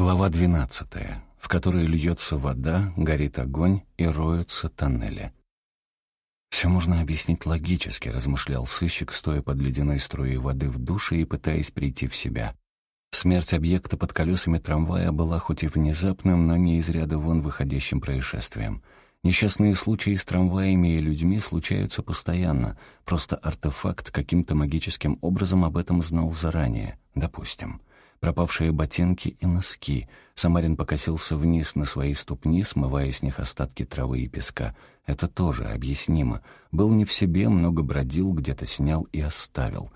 Глава 12, в которой льется вода, горит огонь и роются тоннели. «Все можно объяснить логически», — размышлял сыщик, стоя под ледяной струей воды в душе и пытаясь прийти в себя. Смерть объекта под колесами трамвая была хоть и внезапным, но не из ряда вон выходящим происшествием. Несчастные случаи с трамваями и людьми случаются постоянно, просто артефакт каким-то магическим образом об этом знал заранее, допустим пропавшие ботинки и носки. Самарин покосился вниз на свои ступни, смывая с них остатки травы и песка. Это тоже объяснимо. Был не в себе, много бродил, где-то снял и оставил.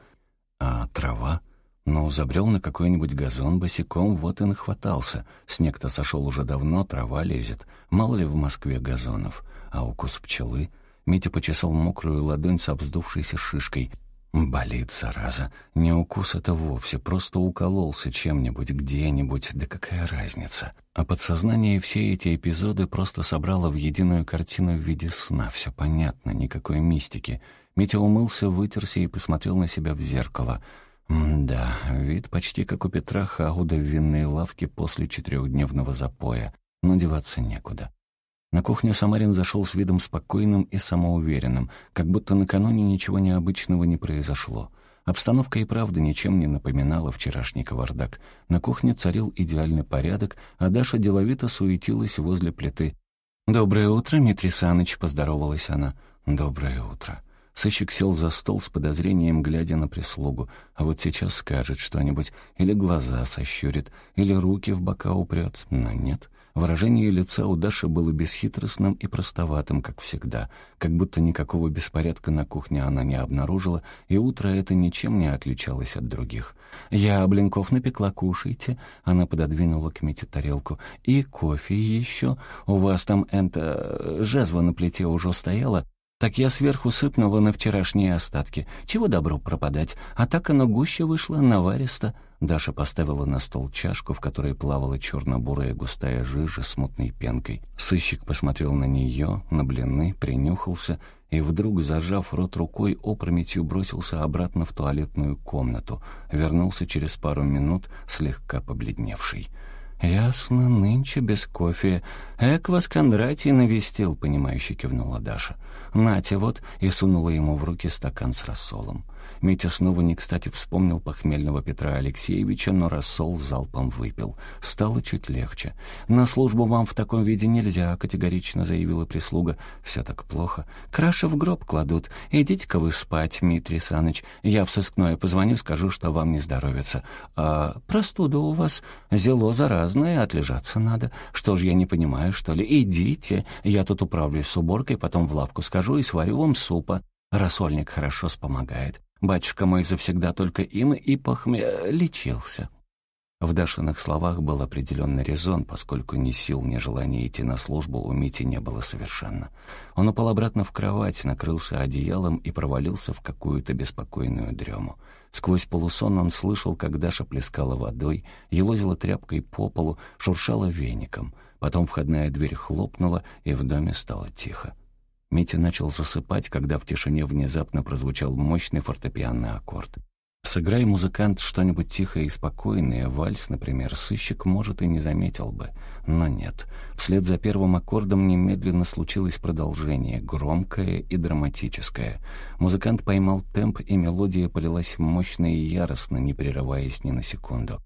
А трава? Ну, забрел на какой-нибудь газон босиком, вот и нахватался. Снег-то сошел уже давно, трава лезет. Мало ли в Москве газонов. А укус пчелы? Митя почесал мокрую ладонь со вздувшейся шишкой — Болит, зараза. Не укус это вовсе, просто укололся чем-нибудь, где-нибудь, да какая разница. А подсознание все эти эпизоды просто собрало в единую картину в виде сна. Все понятно, никакой мистики. Митя умылся, вытерся и посмотрел на себя в зеркало. Да, вид почти как у Петра Хауда в винной лавке после четырехдневного запоя. Но деваться некуда. На кухню Самарин зашел с видом спокойным и самоуверенным, как будто накануне ничего необычного не произошло. Обстановка и правда ничем не напоминала вчерашний кавардак. На кухне царил идеальный порядок, а Даша деловито суетилась возле плиты. «Доброе утро, Митрий Саныч», — поздоровалась она. «Доброе утро». Сыщик сел за стол с подозрением, глядя на прислугу. А вот сейчас скажет что-нибудь, или глаза сощурит, или руки в бока упрет. Но нет. Выражение лица у Даши было бесхитростным и простоватым, как всегда, как будто никакого беспорядка на кухне она не обнаружила, и утро это ничем не отличалось от других. «Я блинков напекла, кушайте», — она пододвинула к Мите тарелку. «И кофе еще. У вас там, это, жезва на плите уже стояла?» Так я сверху сыпнула на вчерашние остатки. Чего добру пропадать? А так оно гуще вышло, наваристо. Даша поставила на стол чашку, в которой плавала черно-бурая густая жижа с мутной пенкой. Сыщик посмотрел на нее, на блины, принюхался и вдруг, зажав рот рукой, опрометью бросился обратно в туалетную комнату. Вернулся через пару минут, слегка побледневший. «Ясно, нынче без кофе. Эк вас Кондратий навестил», — понимающе кивнула Даша. «Нате вот», — и сунула ему в руки стакан с рассолом. Митя снова не кстати вспомнил похмельного Петра Алексеевича, но рассол залпом выпил. Стало чуть легче. «На службу вам в таком виде нельзя», — категорично заявила прислуга. «Все так плохо. Краши в гроб кладут. Идите-ка вы спать, Дмитрий Саныч. Я в сыскное позвоню, скажу, что вам не здоровится. А простуда у вас зело заразное, отлежаться надо. Что ж, я не понимаю, что ли? Идите. Я тут управлюсь с уборкой, потом в лавку скажу и сварю вам супа. Рассольник хорошо спомогает. Батюшка мой завсегда только им и похме... лечился». В Дашиных словах был определенный резон, поскольку ни сил, ни желания идти на службу у Мити не было совершенно. Он упал обратно в кровать, накрылся одеялом и провалился в какую-то беспокойную дрему. Сквозь полусон он слышал, как Даша плескала водой, елозила тряпкой по полу, шуршала веником. Потом входная дверь хлопнула, и в доме стало тихо. Митя начал засыпать, когда в тишине внезапно прозвучал мощный фортепианный аккорд. Сыграй музыкант что-нибудь тихое и спокойное, вальс, например, сыщик, может, и не заметил бы. Но нет. Вслед за первым аккордом немедленно случилось продолжение, громкое и драматическое. Музыкант поймал темп, и мелодия полилась мощно и яростно, не прерываясь ни на секунду.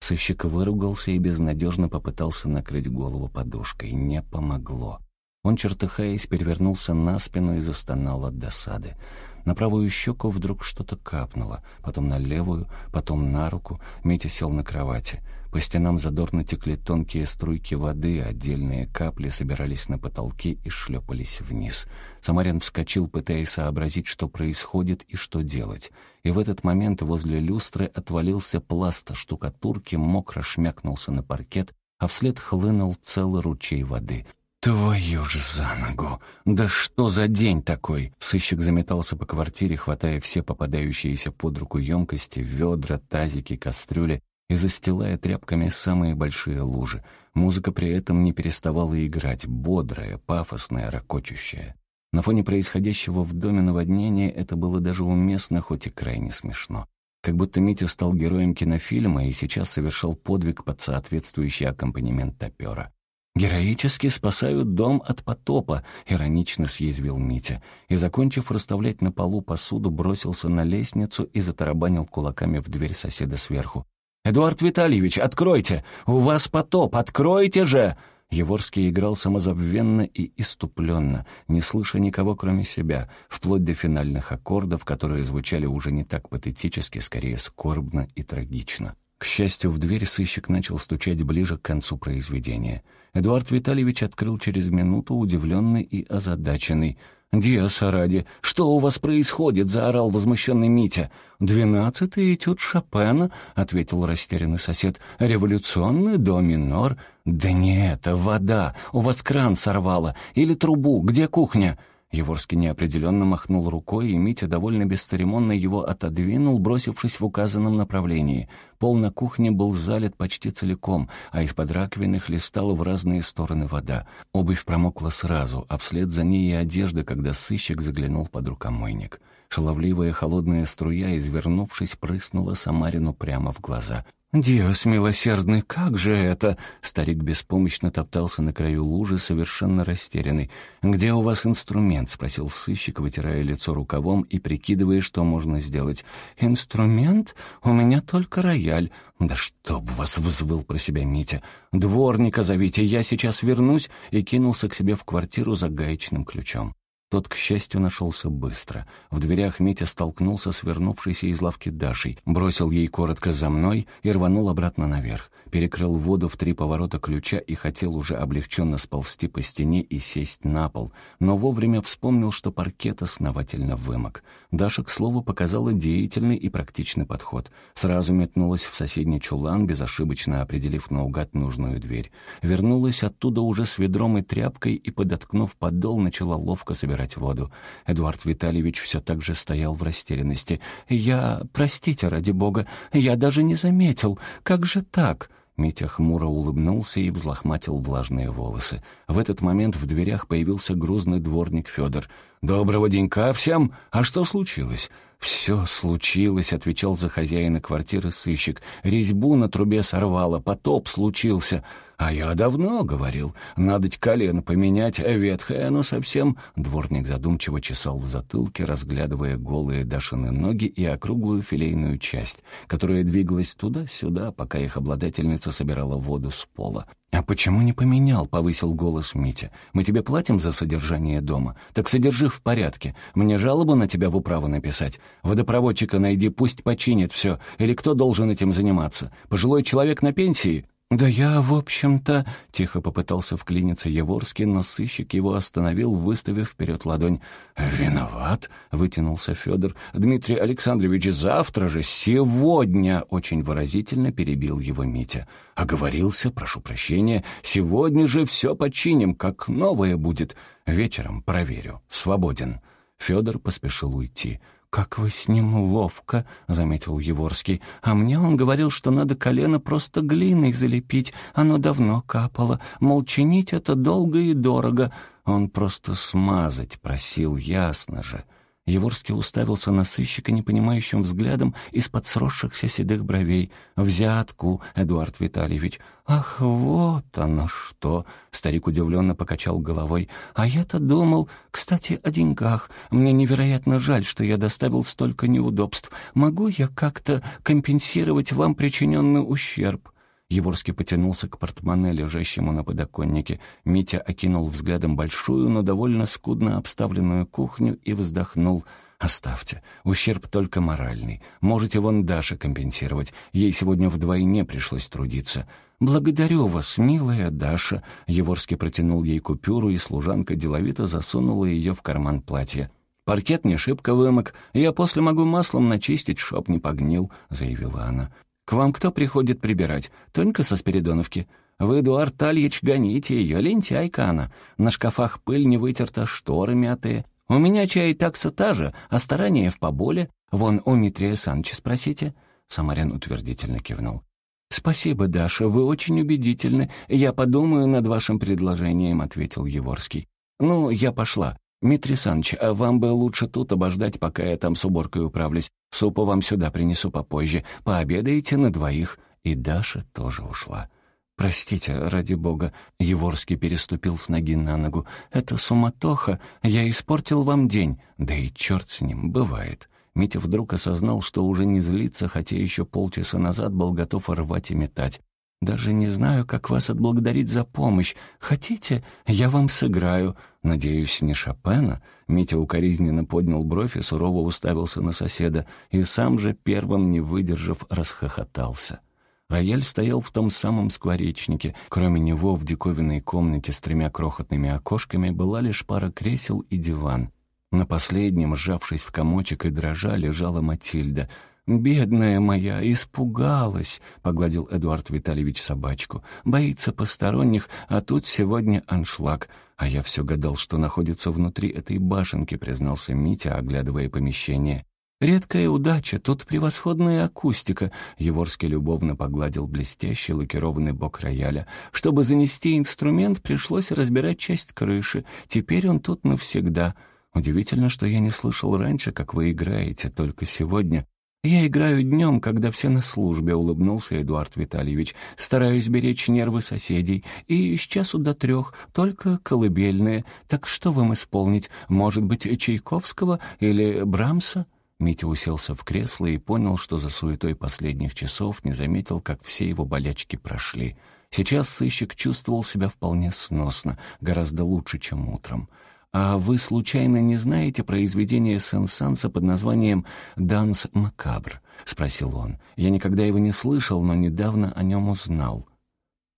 Сыщик выругался и безнадежно попытался накрыть голову подушкой. Не помогло. Он, чертыхаясь, перевернулся на спину и застонал от досады. На правую щеку вдруг что-то капнуло, потом на левую, потом на руку. Митя сел на кровати. По стенам задорно текли тонкие струйки воды, отдельные капли собирались на потолке и шлепались вниз. Самарин вскочил, пытаясь сообразить, что происходит и что делать. И в этот момент возле люстры отвалился пласт штукатурки, мокро шмякнулся на паркет, а вслед хлынул целый ручей воды — «Твою ж за ногу! Да что за день такой?» Сыщик заметался по квартире, хватая все попадающиеся под руку емкости, ведра, тазики, кастрюли и застилая тряпками самые большие лужи. Музыка при этом не переставала играть, бодрая, пафосная, ракочущая. На фоне происходящего в доме наводнения это было даже уместно, хоть и крайне смешно. как будто Митя стал героем кинофильма и сейчас совершал подвиг под соответствующий аккомпанемент топера. «Героически спасают дом от потопа», — иронично съязвил Митя. И, закончив расставлять на полу посуду, бросился на лестницу и затарабанил кулаками в дверь соседа сверху. «Эдуард Витальевич, откройте! У вас потоп, откройте же!» Еворский играл самозабвенно и иступленно, не слыша никого, кроме себя, вплоть до финальных аккордов, которые звучали уже не так патетически, скорее скорбно и трагично. К счастью, в дверь сыщик начал стучать ближе к концу произведения. Эдуард Витальевич открыл через минуту, удивленный и озадаченный. «Диаса ради, что у вас происходит?» — заорал возмущенный Митя. «Двенадцатый этюд Шопена», — ответил растерянный сосед. «Революционный до минор». «Да не это, вода. У вас кран сорвало. Или трубу. Где кухня?» Еворский неопределенно махнул рукой, и Митя довольно бесцеремонно его отодвинул, бросившись в указанном направлении. Пол на кухне был залит почти целиком, а из-под раковины хлестала в разные стороны вода. Обувь промокла сразу, а вслед за ней и одежда, когда сыщик заглянул под рукомойник. Шаловливая холодная струя, извернувшись, прыснула Самарину прямо в глаза. «Диос милосердный, как же это?» Старик беспомощно топтался на краю лужи, совершенно растерянный. «Где у вас инструмент?» — спросил сыщик, вытирая лицо рукавом и прикидывая, что можно сделать. «Инструмент? У меня только рояль». «Да чтоб вас!» — взвыл про себя Митя. «Дворника зовите, я сейчас вернусь!» и кинулся к себе в квартиру за гаечным ключом. Тот, к счастью, нашелся быстро. В дверях Митя столкнулся с вернувшейся из лавки Дашей, бросил ей коротко за мной и рванул обратно наверх перекрыл воду в три поворота ключа и хотел уже облегченно сползти по стене и сесть на пол, но вовремя вспомнил, что паркет основательно вымок. Даша, к слову, показала деятельный и практичный подход. Сразу метнулась в соседний чулан, безошибочно определив наугад нужную дверь. Вернулась оттуда уже с ведром и тряпкой и, подоткнув подол, начала ловко собирать воду. Эдуард Витальевич все так же стоял в растерянности. «Я... простите, ради бога, я даже не заметил. Как же так?» Митя хмуро улыбнулся и взлохматил влажные волосы. В этот момент в дверях появился грузный дворник Федор. «Доброго денька всем! А что случилось?» «Все случилось», — отвечал за хозяина квартиры сыщик. «Резьбу на трубе сорвало, потоп случился». «А я давно говорил, надо колено поменять, а ветхое оно совсем...» Дворник задумчиво чесал в затылке, разглядывая голые Дашины ноги и округлую филейную часть, которая двигалась туда-сюда, пока их обладательница собирала воду с пола. «А почему не поменял?» — повысил голос Митя. «Мы тебе платим за содержание дома. Так содержи в порядке. Мне жалобу на тебя в управу написать. Водопроводчика найди, пусть починит все. Или кто должен этим заниматься? Пожилой человек на пенсии?» «Да я, в общем-то...» — тихо попытался вклиниться Еворский, но сыщик его остановил, выставив вперед ладонь. «Виноват?» — вытянулся Федор. «Дмитрий Александрович, завтра же, сегодня!» — очень выразительно перебил его Митя. «Оговорился, прошу прощения. Сегодня же все починим, как новое будет. Вечером проверю. Свободен». Федор поспешил уйти. «Как вы с ним ловко», — заметил Еворский. «А мне он говорил, что надо колено просто глиной залепить. Оно давно капало. Мол, чинить это долго и дорого. Он просто смазать просил, ясно же». Еворский уставился на сыщика непонимающим взглядом из-под сросшихся седых бровей. «Взятку, Эдуард Витальевич». «Ах, вот оно что!» — старик удивленно покачал головой. «А я-то думал... Кстати, о деньгах. Мне невероятно жаль, что я доставил столько неудобств. Могу я как-то компенсировать вам причиненный ущерб?» Еворский потянулся к портмоне, лежащему на подоконнике. Митя окинул взглядом большую, но довольно скудно обставленную кухню и вздохнул. «Оставьте. Ущерб только моральный. Можете вон Даше компенсировать. Ей сегодня вдвойне пришлось трудиться». «Благодарю вас, милая Даша». Еворский протянул ей купюру, и служанка деловито засунула ее в карман платья. «Паркет не шибко вымок. Я после могу маслом начистить, чтоб не погнил», — заявила она. «К вам кто приходит прибирать? Тонька со Спиридоновки? Вы, Эдуард Тальич, гоните ее, лентяйка она. На шкафах пыль не вытерта, шторы мятые. У меня чай такса та же, а старание в поболе. Вон у Митрия Санча спросите». Самарин утвердительно кивнул. «Спасибо, Даша, вы очень убедительны. Я подумаю над вашим предложением», — ответил Еворский. «Ну, я пошла. «Митрий Саныч, а вам бы лучше тут обождать, пока я там с уборкой управлюсь. Супа вам сюда принесу попозже. Пообедаете на двоих». И Даша тоже ушла. «Простите, ради бога», — Еворский переступил с ноги на ногу. «Это суматоха. Я испортил вам день. Да и черт с ним, бывает». Митя вдруг осознал, что уже не злится, хотя еще полчаса назад был готов рвать и метать. «Даже не знаю, как вас отблагодарить за помощь. Хотите, я вам сыграю. Надеюсь, не Шопена?» Митя укоризненно поднял бровь и сурово уставился на соседа, и сам же, первым не выдержав, расхохотался. Рояль стоял в том самом скворечнике. Кроме него в диковинной комнате с тремя крохотными окошками была лишь пара кресел и диван. На последнем, сжавшись в комочек и дрожа, лежала Матильда. «Бедная моя, испугалась», — погладил Эдуард Витальевич собачку. «Боится посторонних, а тут сегодня аншлаг. А я все гадал, что находится внутри этой башенки», — признался Митя, оглядывая помещение. «Редкая удача, тут превосходная акустика», — Еворский любовно погладил блестящий лакированный бок рояля. «Чтобы занести инструмент, пришлось разбирать часть крыши. Теперь он тут навсегда». Удивительно, что я не слышал раньше, как вы играете, только сегодня. Я играю днем, когда все на службе, улыбнулся Эдуард Витальевич. Стараюсь беречь нервы соседей. И с часу до трех, только колыбельные. Так что вам исполнить? Может быть, Чайковского или Брамса? Митя уселся в кресло и понял, что за суетой последних часов не заметил, как все его болячки прошли. Сейчас сыщик чувствовал себя вполне сносно, гораздо лучше, чем утром. «А вы случайно не знаете произведение Сен-Санса под названием «Данс Макабр»?» — спросил он. «Я никогда его не слышал, но недавно о нем узнал».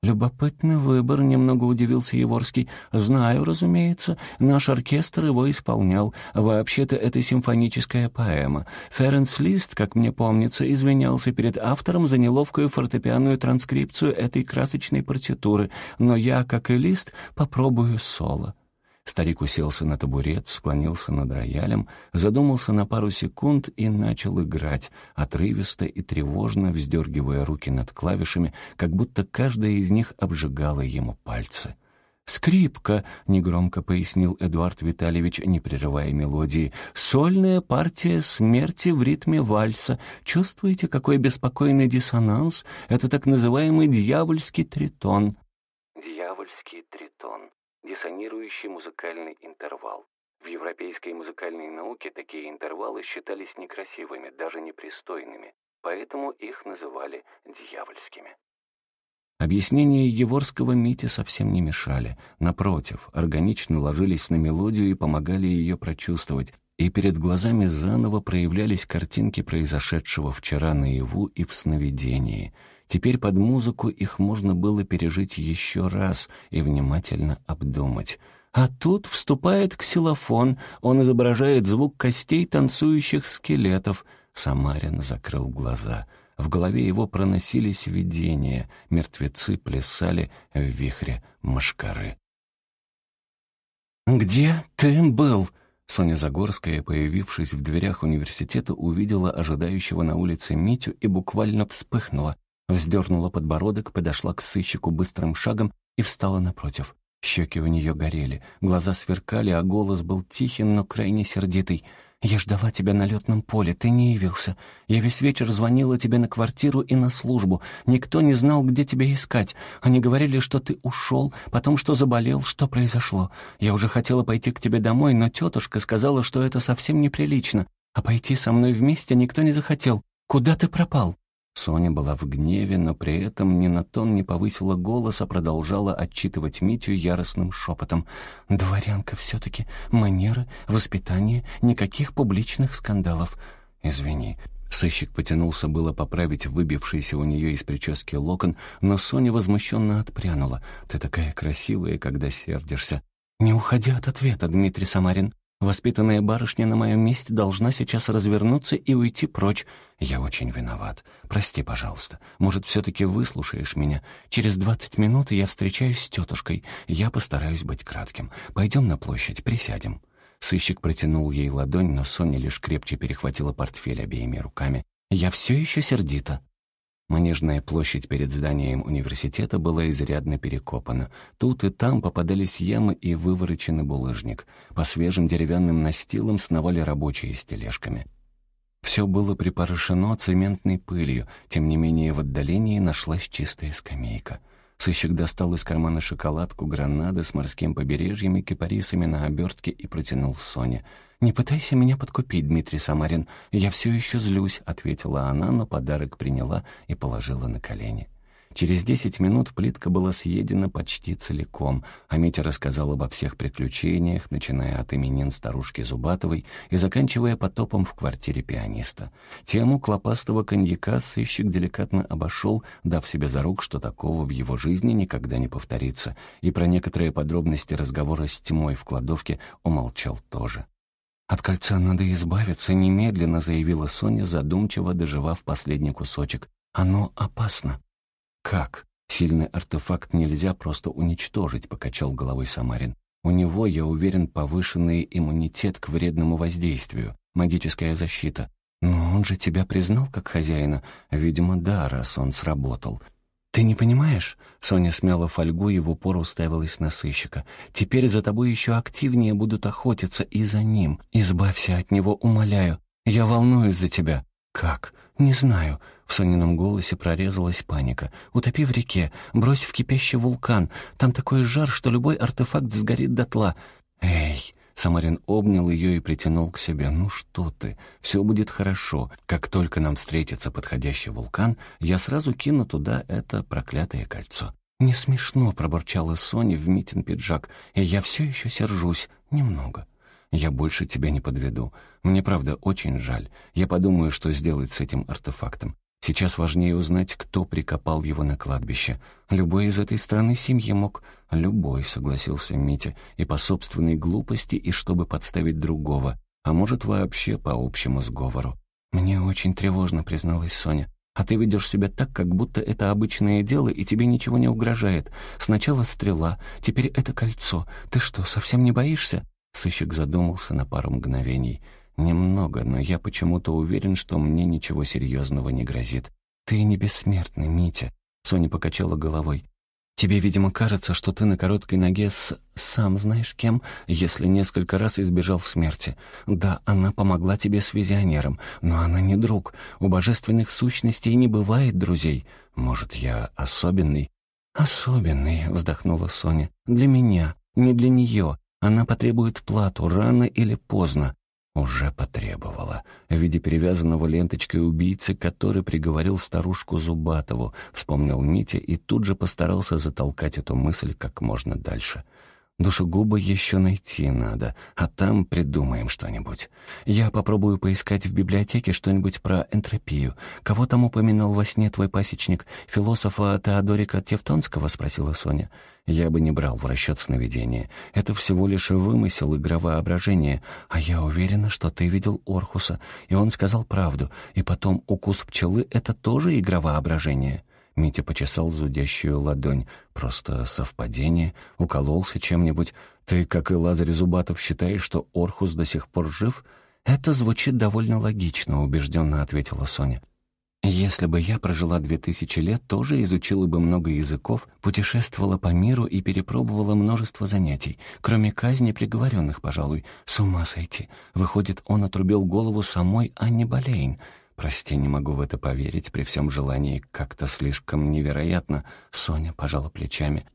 «Любопытный выбор», — немного удивился Еворский. «Знаю, разумеется. Наш оркестр его исполнял. Вообще-то это симфоническая поэма. Ференс Лист, как мне помнится, извинялся перед автором за неловкую фортепианную транскрипцию этой красочной партитуры, но я, как и Лист, попробую соло». Старик уселся на табурет, склонился над роялем, задумался на пару секунд и начал играть, отрывисто и тревожно вздергивая руки над клавишами, как будто каждая из них обжигала ему пальцы. «Скрипка», — негромко пояснил Эдуард Витальевич, не прерывая мелодии, «сольная партия смерти в ритме вальса. Чувствуете, какой беспокойный диссонанс? Это так называемый дьявольский тритон». Дьявольский тритон диссонирующий музыкальный интервал. В европейской музыкальной науке такие интервалы считались некрасивыми, даже непристойными, поэтому их называли дьявольскими. Объяснения Еворского Мите совсем не мешали. Напротив, органично ложились на мелодию и помогали ее прочувствовать, и перед глазами заново проявлялись картинки произошедшего вчера наяву и в сновидении — Теперь под музыку их можно было пережить еще раз и внимательно обдумать. А тут вступает ксилофон, он изображает звук костей танцующих скелетов. Самарин закрыл глаза. В голове его проносились видения, мертвецы плясали в вихре мошкары. «Где ты был?» Соня Загорская, появившись в дверях университета, увидела ожидающего на улице Митю и буквально вспыхнула. Вздернула подбородок, подошла к сыщику быстрым шагом и встала напротив. Щеки у нее горели, глаза сверкали, а голос был тихий, но крайне сердитый. «Я ждала тебя на летном поле, ты не явился. Я весь вечер звонила тебе на квартиру и на службу. Никто не знал, где тебя искать. Они говорили, что ты ушел, потом, что заболел, что произошло. Я уже хотела пойти к тебе домой, но тетушка сказала, что это совсем неприлично. А пойти со мной вместе никто не захотел. Куда ты пропал?» Соня была в гневе, но при этом ни на тон не повысила голос, а продолжала отчитывать Митю яростным шепотом. «Дворянка все-таки. Манеры, воспитание, никаких публичных скандалов. Извини». Сыщик потянулся было поправить выбившийся у нее из прически локон, но Соня возмущенно отпрянула. «Ты такая красивая, когда сердишься». «Не уходи от ответа, Дмитрий Самарин. Воспитанная барышня на моем месте должна сейчас развернуться и уйти прочь. Я очень виноват. Прости, пожалуйста. Может, все-таки выслушаешь меня? Через двадцать минут я встречаюсь с тетушкой. Я постараюсь быть кратким. Пойдем на площадь, присядем». Сыщик протянул ей ладонь, но Соня лишь крепче перехватила портфель обеими руками. «Я все еще сердита». Манежная площадь перед зданием университета была изрядно перекопана. Тут и там попадались ямы и вывороченный булыжник. По свежим деревянным настилам сновали рабочие с тележками. Все было припорошено цементной пылью, тем не менее в отдалении нашлась чистая скамейка. Сыщик достал из кармана шоколадку, гранады с морским побережьем и кипарисами на обертке и протянул Соне — «Не пытайся меня подкупить, Дмитрий Самарин. Я все еще злюсь», — ответила она, но подарок приняла и положила на колени. Через десять минут плитка была съедена почти целиком, а Митя рассказал обо всех приключениях, начиная от именин старушки Зубатовой и заканчивая потопом в квартире пианиста. Тему клопастого коньяка сыщик деликатно обошел, дав себе за рук, что такого в его жизни никогда не повторится, и про некоторые подробности разговора с тьмой в кладовке умолчал тоже. «От кольца надо избавиться немедленно», — заявила Соня, задумчиво доживав последний кусочек. «Оно опасно». «Как? Сильный артефакт нельзя просто уничтожить», — покачал головой Самарин. «У него, я уверен, повышенный иммунитет к вредному воздействию, магическая защита. Но он же тебя признал как хозяина. Видимо, да, раз он сработал. «Ты не понимаешь?» — Соня смяла фольгу и в упор уставилась на сыщика. «Теперь за тобой еще активнее будут охотиться и за ним. Избавься от него, умоляю. Я волнуюсь за тебя». «Как? Не знаю». В Сонином голосе прорезалась паника. «Утопи в реке, брось в кипящий вулкан. Там такой жар, что любой артефакт сгорит дотла. Эй, Самарин обнял ее и притянул к себе. «Ну что ты, все будет хорошо. Как только нам встретится подходящий вулкан, я сразу кину туда это проклятое кольцо». «Не смешно», — пробурчала Соня в Митин пиджак, «и я все еще сержусь. Немного». «Я больше тебя не подведу. Мне, правда, очень жаль. Я подумаю, что сделать с этим артефактом. Сейчас важнее узнать, кто прикопал его на кладбище. Любой из этой страны семьи мог. Любой, согласился Митя, и по собственной глупости, и чтобы подставить другого. А может, вообще по общему сговору. «Мне очень тревожно», — призналась Соня. «А ты ведешь себя так, как будто это обычное дело, и тебе ничего не угрожает. Сначала стрела, теперь это кольцо. Ты что, совсем не боишься?» Сыщик задумался на пару мгновений. «Немного, но я почему-то уверен, что мне ничего серьезного не грозит. Ты не бессмертный, Митя», — Соня покачала головой. «Тебе, видимо, кажется, что ты на короткой ноге с... сам знаешь кем, если несколько раз избежал смерти. Да, она помогла тебе с визионером, но она не друг. У божественных сущностей не бывает друзей. Может, я особенный?» «Особенный», — вздохнула Соня. «Для меня, не для нее. Она потребует плату рано или поздно. Уже потребовала. В виде перевязанного ленточкой убийцы, который приговорил старушку Зубатову, вспомнил Митя и тут же постарался затолкать эту мысль как можно дальше. Душегуба еще найти надо, а там придумаем что-нибудь. Я попробую поискать в библиотеке что-нибудь про энтропию. Кого там упоминал во сне твой пасечник? Философа Теодорика Тевтонского?» — спросила Соня. «Я бы не брал в расчет сновидения. Это всего лишь вымысел и воображения. А я уверена, что ты видел Орхуса, и он сказал правду. И потом укус пчелы — это тоже игра воображения». Митя почесал зудящую ладонь. «Просто совпадение. Укололся чем-нибудь. Ты, как и Лазарь Зубатов, считаешь, что Орхус до сих пор жив?» «Это звучит довольно логично», — убежденно ответила Соня. «Если бы я прожила две тысячи лет, тоже изучила бы много языков, путешествовала по миру и перепробовала множество занятий, кроме казни приговоренных, пожалуй. С ума сойти. Выходит, он отрубил голову самой Анне Болейн». «Прости, не могу в это поверить, при всем желании. Как-то слишком невероятно». Соня пожала плечами.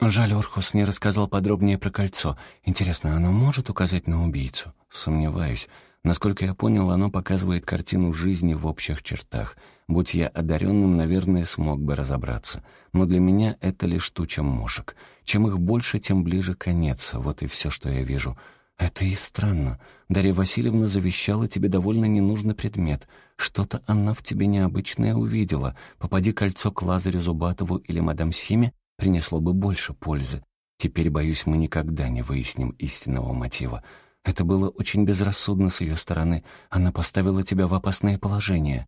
«Жаль, Орхус не рассказал подробнее про кольцо. Интересно, оно может указать на убийцу?» «Сомневаюсь. Насколько я понял, оно показывает картину жизни в общих чертах. Будь я одаренным, наверное, смог бы разобраться. Но для меня это лишь туча мошек. Чем их больше, тем ближе конец. Вот и все, что я вижу». «Это и странно. Дарья Васильевна завещала тебе довольно ненужный предмет. Что-то она в тебе необычное увидела. Попади кольцо к Лазарю Зубатову или мадам Симе, принесло бы больше пользы. Теперь, боюсь, мы никогда не выясним истинного мотива. Это было очень безрассудно с ее стороны. Она поставила тебя в опасное положение.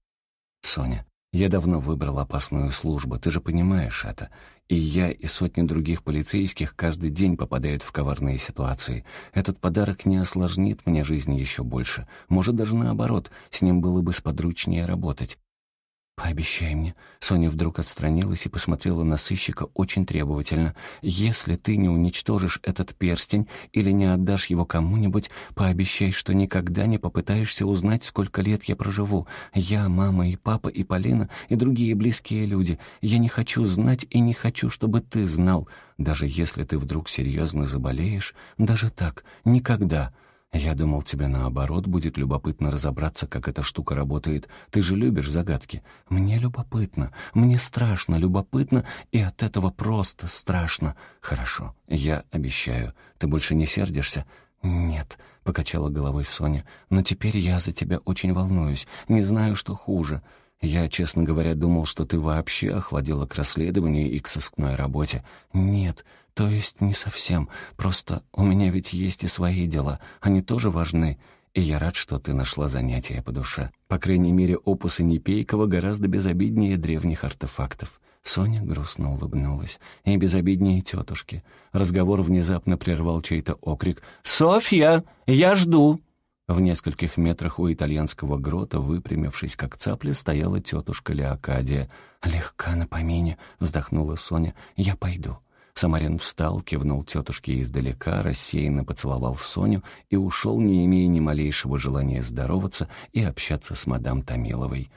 Соня, я давно выбрал опасную службу, ты же понимаешь это. И я, и сотни других полицейских каждый день попадают в коварные ситуации. Этот подарок не осложнит мне жизнь еще больше. Может, даже наоборот, с ним было бы сподручнее работать. «Пообещай мне». Соня вдруг отстранилась и посмотрела на сыщика очень требовательно. «Если ты не уничтожишь этот перстень или не отдашь его кому-нибудь, пообещай, что никогда не попытаешься узнать, сколько лет я проживу. Я, мама и папа, и Полина, и другие близкие люди. Я не хочу знать и не хочу, чтобы ты знал. Даже если ты вдруг серьезно заболеешь, даже так, никогда». «Я думал, тебе наоборот будет любопытно разобраться, как эта штука работает. Ты же любишь загадки. Мне любопытно, мне страшно любопытно, и от этого просто страшно. Хорошо, я обещаю. Ты больше не сердишься?» «Нет», — покачала головой Соня, «но теперь я за тебя очень волнуюсь. Не знаю, что хуже. Я, честно говоря, думал, что ты вообще охладила к расследованию и к сыскной работе. Нет, «То есть не совсем. Просто у меня ведь есть и свои дела. Они тоже важны. И я рад, что ты нашла занятие по душе. По крайней мере, опусы Непейкова гораздо безобиднее древних артефактов». Соня грустно улыбнулась. «И безобиднее тетушки». Разговор внезапно прервал чей-то окрик. «Софья! Я жду!» В нескольких метрах у итальянского грота, выпрямившись как цапля, стояла тетушка Леокадия. «Легка на помине», — вздохнула Соня. «Я пойду». Самарин встал, кивнул тетушке издалека, рассеянно поцеловал Соню и ушел, не имея ни малейшего желания здороваться и общаться с мадам Томиловой.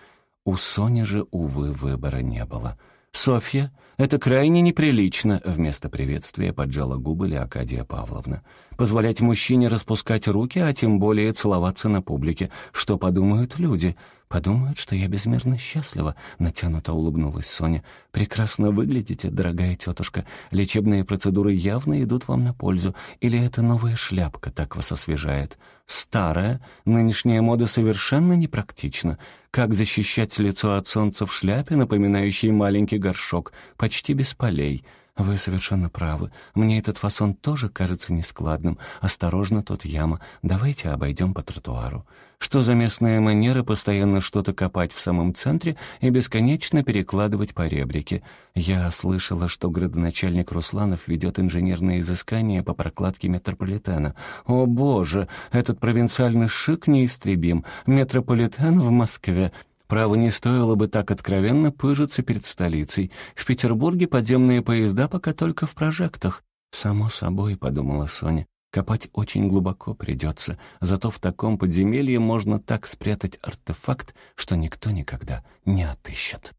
У Сони же, увы, выбора не было. «Софья, это крайне неприлично», — вместо приветствия поджала губы Леокадия Павловна. «Позволять мужчине распускать руки, а тем более целоваться на публике. Что подумают люди? «Подумают, что я безмерно счастлива», — натянуто улыбнулась Соня. «Прекрасно выглядите, дорогая тетушка. Лечебные процедуры явно идут вам на пользу. Или эта новая шляпка так вас освежает? Старая, нынешняя мода совершенно непрактична. Как защищать лицо от солнца в шляпе, напоминающей маленький горшок, почти без полей?» «Вы совершенно правы. Мне этот фасон тоже кажется нескладным. Осторожно, тут яма. Давайте обойдем по тротуару». Что за местная манера постоянно что-то копать в самом центре и бесконечно перекладывать по ребрике? Я слышала, что градоначальник Русланов ведет инженерные изыскания по прокладке метрополитена. О боже, этот провинциальный шик неистребим. Метрополитен в Москве. Право, не стоило бы так откровенно пыжиться перед столицей. В Петербурге подземные поезда пока только в прожектах. «Само собой», — подумала Соня. Копать очень глубоко придется, зато в таком подземелье можно так спрятать артефакт, что никто никогда не отыщет.